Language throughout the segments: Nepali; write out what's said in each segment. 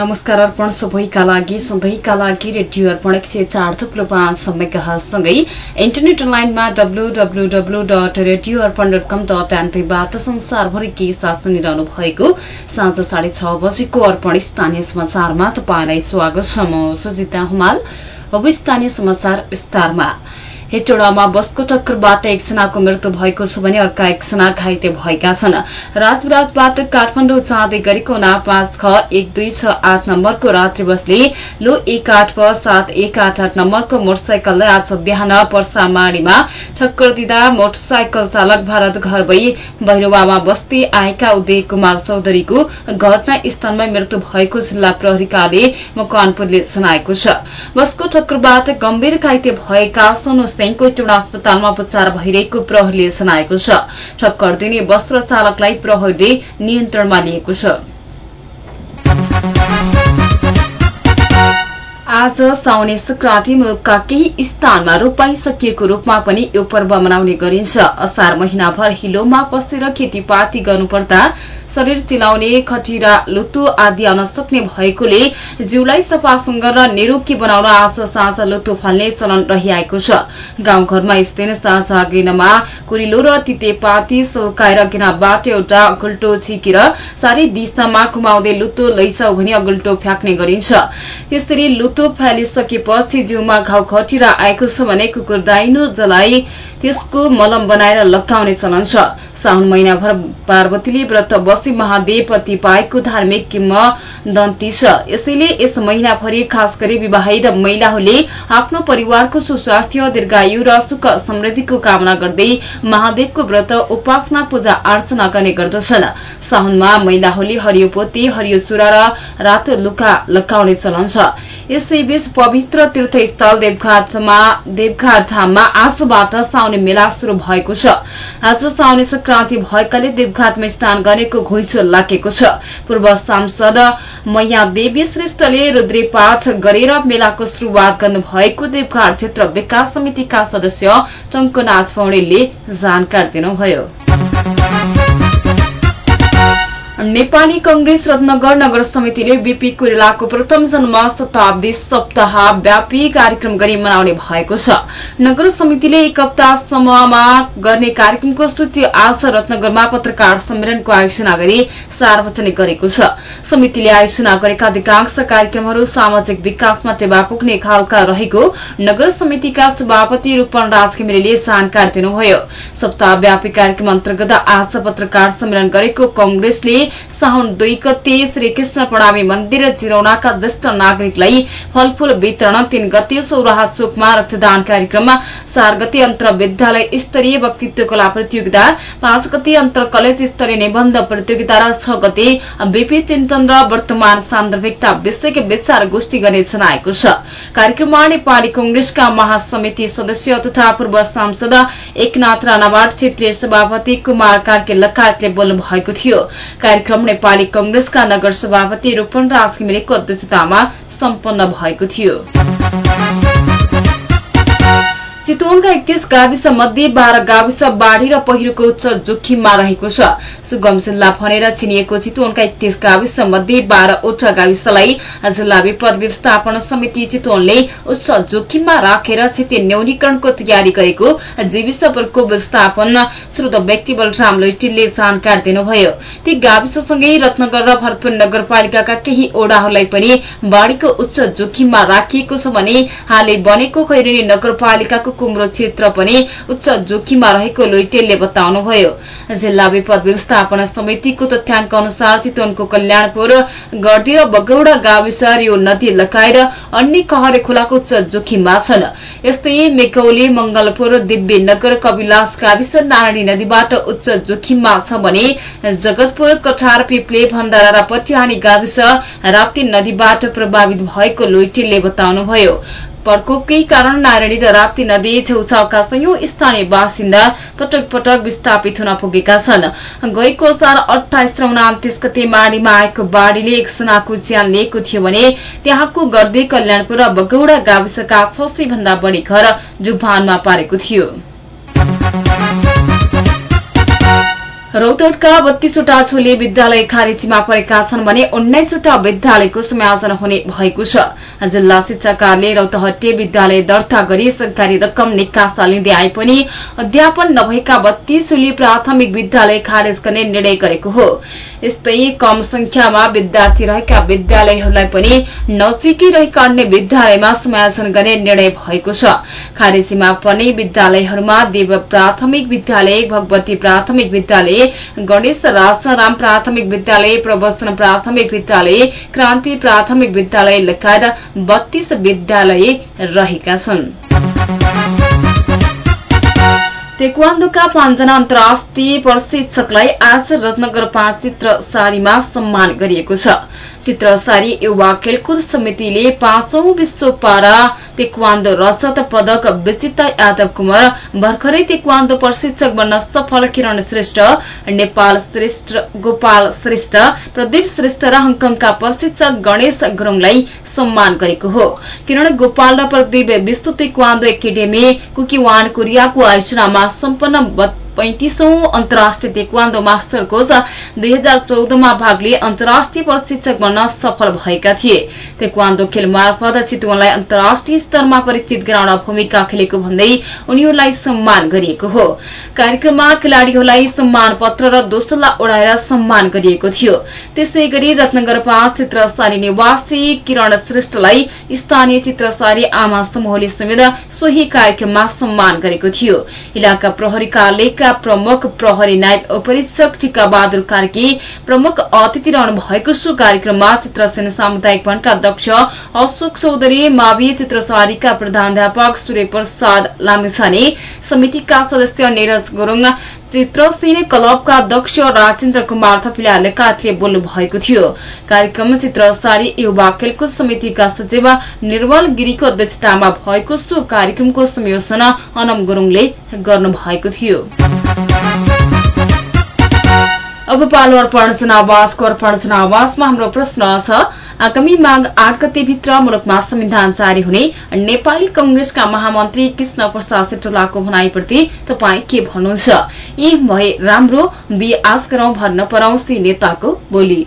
नमस्कार अर्पण सबैका लागि सधैँका लागि रेडियो अर्पण एक सय चार थुप्रो पाँच समयकासँगै इन्टरनेट अनलाइनमा WWW dot radio Arpan dot com dot एनपीबाट संसारभरि के साथ सुनिरहनु भएको साँझ साढे छ बजेको अर्पण स्थानीय समाचारमा तपाईँलाई स्वागत छ। म सुजिता हुमाल अब स्थानीय समाचार विस्तारमा। हेटौडामा बसको टक्करबाट एकजनाको मृत्यु भएको छ भने अर्का एकजना घाइते भएका छन्। राजविराजबाट काठमाडौँ जाँदै गरेको ना पाँच ख एक दुई छ आठ नम्बरको रात्रि बसले लो एक आठ प सात एक आठ आठ नम्बरको मोटरसाइकललाई आज बिहान पर्सामाडीमा ठक्कर दिँदा मोटरसाइकल चालक भारत घर भई भैरवामा बस्ती आएका उदय कुमार चौधरीको घटनास्थलमै मृत्यु भएको जिल्ला प्रहरीकाले मकवानपुरले जनाएको छ। बसको ठक्करबाट गम्भीर घाइते भएका सोनु सिंहको टुडा अस्पतालमा उपचार भइरहेको प्रहरीले जनाएको छ। ठक्कर दिने बस र चालकलाई प्रहरीले नियन्त्रणमा लिएको छ। आज साउने संक्रान्ति मुलुकका केही स्थानमा रोपाइसकिएको रूपमा पनि यो पर्व मनाउने गरिन्छ। असार महिनाभर हिलोमा पसेर खेतीपाती गर्नुपर्दा शरीर चिलाउने खटिरा लुतो आदि आउन सक्ने भएकोले जिउलाई सफासँग र निरोगी बनाउन आज साँझ लुतो फाल्ने चलन रहिआएको छ। गाउँघरमा दिन साँझ गेनमा कुरिलो र तितेपाती सल्काएर गेनाबाट एउटा अगुल्टो छिकेर चारै दिशामा कुमाउँदै लुतो लैसाउ भनी अगुल्टो फ्याँक्ने गरिन्छ। यसरी लुतो फालिसकेपछि जिउमा घाउ खटिरा आएको छ भने कुकुर दाइनो जलाई त्यसको मलम बनाएर लगाउने चलन छ। साउन महिनाभर पार्वतीले व्रत बसी महादेव पति पाएको धार्मिक किम्बदन्ती छ। यसैले यस महिनाभरि खास गरी विवाहित महिलाहरूले आफ्नो परिवारको सुस्वास्थ्य दीर्घायु र सुख समृद्धिको कामना गर्दै महादेवको व्रत उपासना पूजा अर्चना गर्ने गर्दछन्। साउनमा महिलाहरूले हरियो पोती हरियो चुरा र रातो लुका लगाउने चलन छ। यसैबीच पवित्र तीर्थस्थल देवघाटमा देवघाट धाममा आजबाट साउने मेला शुरू भएको छ। आज साउने संक्रान्ति भएकाले देवघाटमा स्नान गर्नेको घुइँचो लागेको छ। पूर्व सांसद मैया देवी श्रेष्ठले रुद्रीपाठ गरेर मेलाको शुरूआत गर्नुभएको देवघाट क्षेत्र विकास समितिका सदस्य टंकनाथ पौडेलले जानकारी दिनुभयो। नेपाली कंग्रेस रत्नगर नगर समितिले बीपी कोइरालाको प्रथम जन्म शताब्दी सप्ताह व्यापी कार्यक्रम गरी मनाउने भएको छ। नगर समितिले एक हप्तासम्ममा गर्ने कार्यक्रमको सूची आज रत्नगरमा पत्रकार सम्मेलनको आयोजना गरी सार्वजनिक गरेको छ। समितिले आयोजना गरेका अधिकांश कार्यक्रमहरू सामाजिक विकासमा टेवा पुग्ने खालका रहेको नगर समितिका सभापति रूपन राज घिमिरेले जानकारी दिनुभयो। सप्ताहव्यापी कार्यक्रम अन्तर्गत आज पत्रकार सम्मेलन गरेको कंग्रेसले साउन दुई गते श्रीकृष्ण प्रणामी मन्दिर जिरौनाका ज्येष्ठ नागरिकलाई फलफूल वितरण तीन गते सौराहा चोकमा रक्तदान कार्यक्रममा चार गते अन्तर विद्यालय स्तरीय वक्तित्व कला प्रतियोगिता पाँच गते अन्तर कलेज स्तरीय निबन्ध प्रतियोगिता र छ गते बीपी चिन्तन र वर्तमान सान्दर्भिकता विषयको विचार गोष्ठी गर्ने जनाएको छ। कार्यक्रममा नेपाली कंग्रेसका महासमिति सदस्य तथा पूर्व सांसद एकनाथ राणावाट क्षेत्रीय सभापति कुमार कार्के लगायतले बोल्नु भएको थियो। कार्यक्रम नेपाली कंग्रेसका नगर सभापति रूपन राज घिमिरेको अध्यक्षतामा सम्पन्न भएको थियो। चितवनका एकतीस गाविस मध्ये बाह्र गाविस बाढ़ी र पहिरोको उच्च जोखिममा रहेको छ। सुगम जिल्ला भनेर चिनिएको चितवनका एकतीस गाविस मध्ये बाह्रवटा गाविसलाई जिल्ला विपद व्यवस्थापन समिति चितवनले उच्च जोखिममा राखेर क्षति न्यूनीकरणको तयारी गरेको जीविसपुरको व्यवस्थापन श्रोत व्यक्ति बलराम लोइटिलले जानकारी दिनुभयो। ती गाविससँगै रत्नगर र भरतपुर नगरपालिकाका केही ओडाहरूलाई पनि बाढ़ीको उच्च जोखिममा राखिएको छ भने हालै बनेको खैरेनी नगरपालिकाको कुम्रो क्षेत्र पनि उच्च जोखिममा रहेको लोइटेलले बताउनुभयो। जिल्ला विपद व्यवस्थापन समितिको तथ्याङ्क अनुसार चितवनको कल्याणपुर गर्दी र बगौडा गाविस यो नदी लगाएर अन्य कहरे खोलाको उच्च जोखिममा छन्। यस्तै मेकौली मंगलपुर दिव्यनगर कविलास गाविस नारायणी नदीबाट उच्च जोखिममा छ भने जगतपुर कठार पिप्ले भण्डारा र पटिहानी गाविस राप्ती नदीबाट प्रभावित भएको लोइटेलले बताउनुभयो। प्रकोपकै कारण नारायणी र राप्ती नदी छेउछाउका सयौं स्थानीय बासिन्दा पटक पटक विस्थापित हुन पुगेका छन्। गएको साल अठाइस र उनातिस गते माडीमा आएको बाढ़ीले एकजनाको ज्यान लिएको थियो भने त्यहाँको गर्दै कल्याणपुर र बगौडा गाविसका छ सय भन्दा बढ़ी घर जुभानमा पारेको थियो। रौतडका बत्तीसवटा छोले विद्यालय खारेजीमा परेका छन् भने उन्नाइसवटा विद्यालयको समायोजन हुने भएको छ। जिल्ला शिक्षा कार्यालय रौतहटे विद्यालय दर्ता गरी सरकारी रकम निकासा लिँदै आए पनि अध्यापन नभएका बत्तीसोली प्राथमिक विद्यालय खारेज गर्ने निर्णय गरेको हो। यस्तै कम संख्यामा विद्यार्थी रहेका विद्यालयहरूलाई पनि नजिकै रहेका अन्य विद्यालयमा समायोजन गर्ने निर्णय भएको छ। खारेजीमा पर्ने विद्यालयहरूमा देव प्राथमिक विद्यालय भगवती प्राथमिक गणेश राजाराम प्राथमिक विद्यालय प्रवचन प्राथमिक विद्यालय क्रान्ति प्राथमिक विद्यालय लगायत बत्तीस विद्यालय रहेका छन् तेक्वान्दोका पाँचजना अन्तर्राष्ट्रिय प्रशिक्षकलाई आज रत्नगर पाँच चित्र सारीमा सम्मान गरिएको छ। चित्र सारी युवा खेलकुद समितिले पाँचौं विश्व पारा तेक्वान्दो रजत पदक विजिता यादव कुमार भर्खरै तेक्वान्दो प्रशिक्षक बन्न सफल किरण श्रेष्ठ नेपाल श्रेष्ठ गोपाल श्रेष्ठ प्रदीप श्रेष्ठ र हङकङका प्रशिक्षक गणेश गुरूङलाई सम्मान गरेको हो। किरण गोपाल र प्रदीप विश्व तेक्वान्दो एकाडेमी कुकीवान कोरियाको आयोजनामा सम्पन्न पैंतिसौं अन्तर्राष्ट्रिय तेक्वान्दो मास्टर कोष दुई हजार चौधमा भाग लिए अन्तर्राष्ट्रिय प्रशिक्षक बन्न सफल भएका थिए। तेक्वान्दो खेल मार्फत चितवनलाई अन्तर्राष्ट्रिय स्तरमा परिचित गराउन भूमिका खेलेको भन्दै उनीहरूलाई सम्मान गरिएको हो। कार्यक्रममा खेलाड़ीहरूलाई सम्मान पत्र र दोस्रोला ओढ़ाएर सम्मान गरिएको थियो। त्यसै गरी रत्नगर पाँच चित्रसारी निवासी किरण श्रेष्ठलाई स्थानीय चित्रसारी आमा समूहले समेत सोही कार्यक्रममा सम्मान गरेको थियो। इलाका प्रहरी कार्यालयका प्रमुख प्रहरी नायब उपरीक्षक टीका बहादुर कार्की प्रमुख अतिथि रहनु भएको छ कार्यक्रममा चित्रसेन सामुदायिक वनका अध्यक्ष अशोक चौधरी मावि चित्रसारीका प्रधानध्यापक सूर्य प्रसाद लामिछाने समितिका सदस्य निरज गुरूङ चित्रसेन क्लबका अध्यक्ष राजेन्द्र कुमार थपिला लेखातले बोल्नु भएको थियो। कार्यक्रम चित्रसारी युवा खेलकुद समितिका सचिव निर्मल गिरीको अध्यक्षतामा भएको सो कार्यक्रमको संयोजना अनम गुरूङले गर्नु भएको थियो। अब पालो अर्पण जनावासको अर्पण जनावासमा हाम्रो प्रश्न छ आगामी माघ आठ गतेभित्र मुलुकमा संविधान जारी हुने नेपाली कंग्रेसका महामन्त्री कृष्ण प्रसाद सेटोलाको भनाईप्रति तपाईँ के भन्नुहुन्छ? यी भए राम्रो बी आश गरौं पराउँसी नेताको बोली।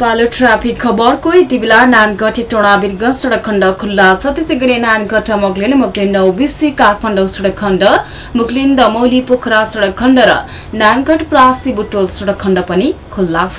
पालो ट्राफिक खबरको यति बेला नानगढ टोडा सड़क खण्ड खुल्ला छ। त्यसै गरी नानगढ मोगलिन मोगलिन ओबिसी काठमाडौँ सड़क खण्ड मुगलिन दमौली पोखरा सड़क खण्ड र नानगढ प्रासी बुटोल सड़क खण्ड पनि खुल्ला छ।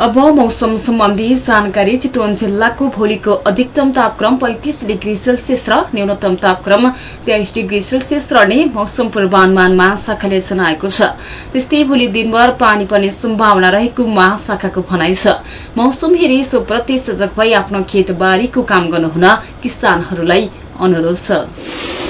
अब मौसम सम्बन्धी जानकारी चितवन जिल्लाको भोलिको अधिकतम तापक्रम पैंतिस डिग्री सेल्सियस र न्यूनतम तापक्रम तेइस डिग्री सेल्सियस रहने मौसम पूर्वानुमान महाशाखाले जनाएको छ। त्यस्तै भोलि दिनभर पानी पर्ने सम्भावना रहेको महाशाखाको भनाइ छ। मौसम हेरी सोप्रति सजग भई आफ्नो खेतबारीको काम गर्नुहुन किसानहरूलाई अनुरोध छ।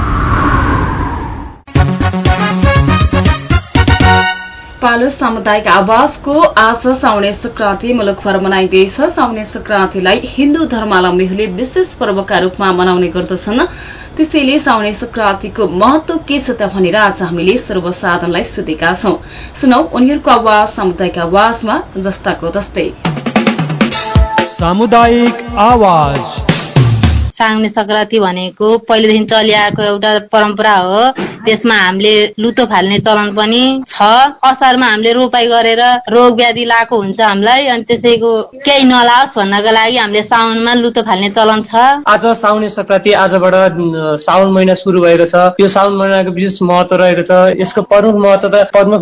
पालो सामुदायिक आवासको आज साउने संक्रान्ति मुलुकभर मनाइँदैछ। साउने संक्रान्तिलाई हिन्दू धर्मावलम्बीहरूले विशेष पर्वका रूपमा मनाउने गर्दछन्। त्यसैले साउने संक्रान्तिको महत्व के छ त भनेर आज हामीले सर्वसाधारणलाई सोधेका छौं। सुनौ उनीहरूको आवाज सामुदायिक आवाजमा जस्ताको तस्तै। सामुदायिक आवाज। साउने संक्रान्ति भनेको पहिलेदेखि चलिआएको एउटा परम्परा हो। त्यसमा हामीले लुतो फाल्ने चलन पनि छ। असारमा हामीले रोपाई गरेर रोग व्याधि लाएको हुन्छ हामीलाई। अनि त्यसैको केही नलाओस् भन्नको लागि हामीले साउनमा लुतो फाल्ने चलन छ। आज साउने सङ्क्रान्ति आजबाट साउन महिना सुरु भएको छ। यो साउन महिनाको विशेष महत्व रहेको छ। यसको प्रमुख महत्व त प्रमुख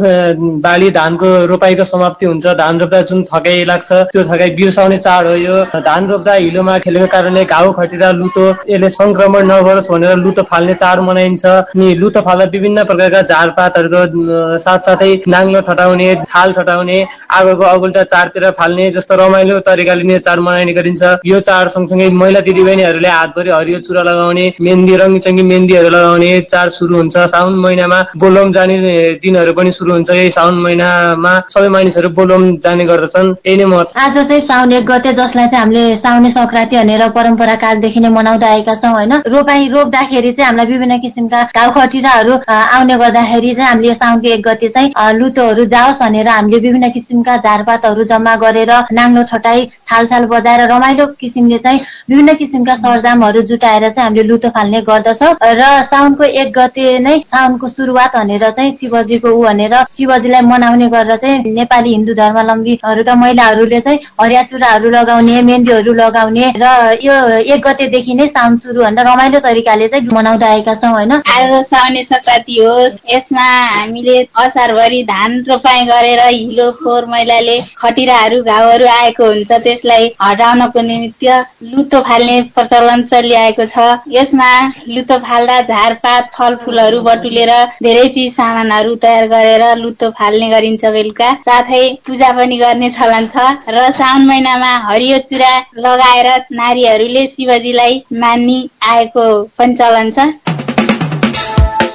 बाली धानको रोपाईको समाप्ति हुन्छ। धान रोप्दा जुन थकाइ लाग्छ त्यो थकाइ बिर्साउने चाड हो यो। धान रोप्दा हिलोमा खेलेको कारणले घाउ खटिरा लुतो यसले संक्रमण नगरोस् भनेर लुतो फाल्ने चाड मनाइन्छ। अनि लुतो फाल्दा विभिन्न प्रकारका झारपातहरूको साथसाथै नाङ्लो ठटाउने थाल ठटाउने आगोको अगुल्टा चारतिर फाल्ने जस्तो रमाइलो तरिकाले चाड मनाइने गरिन्छ। यो चाड सँगसँगै महिला दिदीबहिनीहरूले हातभरि हरियो चुरा लगाउने मेहन्दी रङ्गी मेहन्दीहरू लगाउने चाड सुरु हुन्छ। साउन महिनामा बोलम जाने दिनहरू पनि सुरु हुन्छ। यही साउन महिनामा सबै मानिसहरू बोलम जाने गर्दछन्। यही नै महत्व आज चाहिँ साउन एक गते जसलाई चाहिँ हामीले साउने संक्रान्ति भनेर परम्परा कालदेखि नै मनाउँदै आएका छौँ होइन? रोपाई रोप्दाखेरि चाहिँ हामीलाई विभिन्न किसिमका घाउ खटिराहरू आउने गर्दाखेरि चाहिँ हामीले साउनको एक गते चाहिँ लुतोहरू जाओस् भनेर हामीले विभिन्न किसिमका झारपातहरू जम्मा गरेर नाङ्लो ठटाई थालछाल बजाएर रमाइलो किसिमले चाहिँ विभिन्न किसिमका सरजामहरू जुटाएर चाहिँ हामीले लुतो फाल्ने गर्दछौँ। र साउनको एक गते नै साउनको सुरुवात भनेर चाहिँ शिवजीको ऊ भनेर शिवजीलाई मनाउने गरेर चाहिँ नेपाली हिन्दू धर्मावलम्बीहरूका महिलाहरूले चाहिँ हरिया चुराहरू लगाउने मेहन्दीहरू लगाउने र यो एक गतेदेखि नै साउन सुरु भनेर रमाइलो तरिकाले चाहिँ मनाउँदै आएका छौँ होइन? आज साउने सङ्क्रान्ति होस्। यसमा हामीले असारभरि धान रोपाइ गरेर हिलो फोहोर मैलाले खटिराहरू घाउहरू आएको हुन्छ। त्यसलाई हटाउनको निमित्त लुतो फाल्ने प्रचलन चलिआएको छ। यसमा लुतो फाल्दा झारपात फलफुलहरू बटुलेर धेरै चिज सामानहरू तयार गरेर लुतो फाल्ने गरिन्छ बेलुका। साथै पूजा पनि गर्ने चलन छ र साउन महिनामा हरियो चुरा लगाएर नारीहरूले शिवजीलाई मान्ने आएको पनि चलन छ।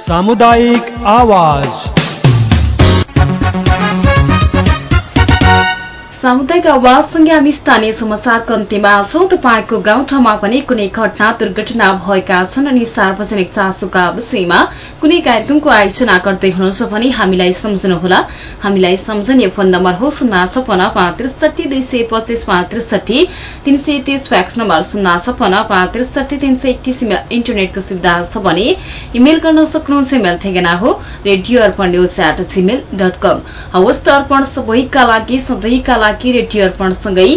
सामुदायिक आवाज। सामुदायिक आवाजसँगै हामी स्थानीय समाचारको अन्त्यमा छौँ। तपाईँको गाउँठाउँमा पनि कुनै घटना दुर्घटना भएका छन् अनि सार्वजनिक चासोका विषयमा कुनै कार्यक्रमको आयोजना गर्दै हुनुहुन्छ भने हामीलाई सम्झनुहोला। हामीलाई सम्झने फोन नम्बर हो शून्य छपन्न पाँच त्रिसठी दुई सय पच्चिस पाँच त्रिसठी तीन सय तीस फ्याक्स नम्बर शून्य छपन्न पाँच त्रिसठी तीन सय एकतिस इन्टरनेटको सुविधा छ भने इमेल गर्न सक्नुहुन्छ इमेल ठेगाना हो radio Arpan news at Gmail dot com हवस् त अर्पण सबैका लागि सधैँका लागि रेडियो अर्पणसँगै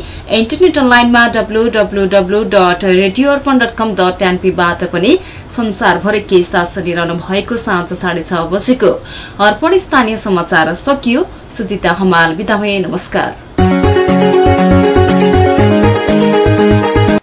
इन्टरनेट अनलाइनमा WWW dot radio Arpan dot com dot एनपीबाट पनि संसारभरि के साथ सुनिरहनु भएको साँझ साढे छ बजेको अर्पण स्थानीय समाचार सकियो। सुजिता हमाल बिदा नमस्कार।